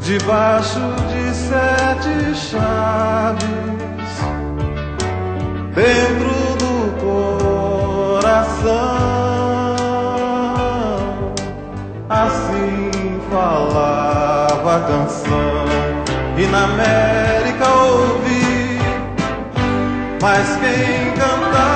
debaixo de sete chaves, dentro do coração. Assim falava a canção, e na América ouvi, mas quem cantava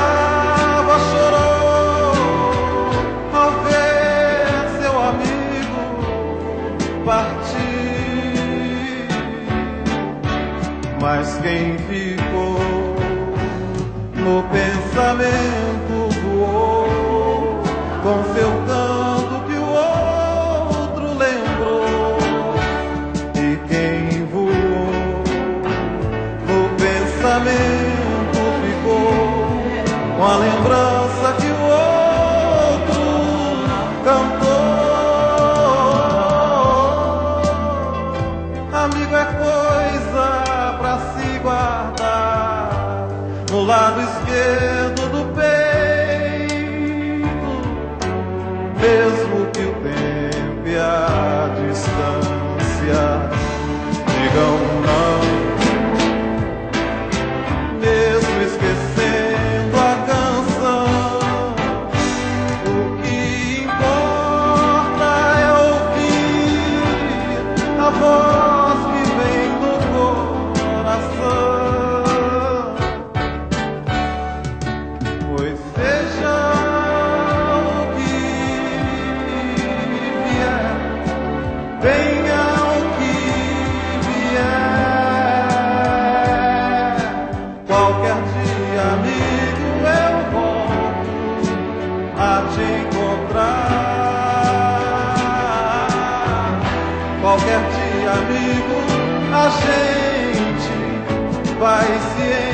Mas quem ficou no pensamento voou com seu canto que o outro lembrou. E quem voou no pensamento ficou com a lembrança no lado esquerdo do peito, mesmo que o tempo e Qualquer dia, amigo, a gente vai se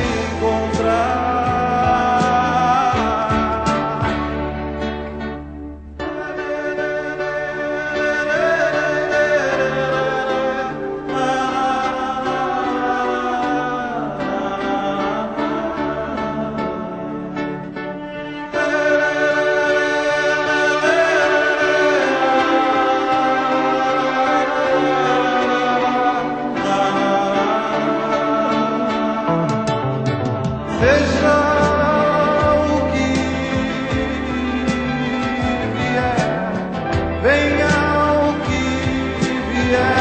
Seja o que vier, venha o que vier.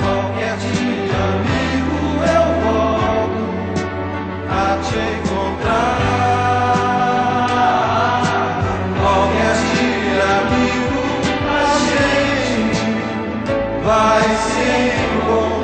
Qualquer dia, amigo, eu volto a te encontrar. Qualquer dia, amigo, a gente vai se encontrar.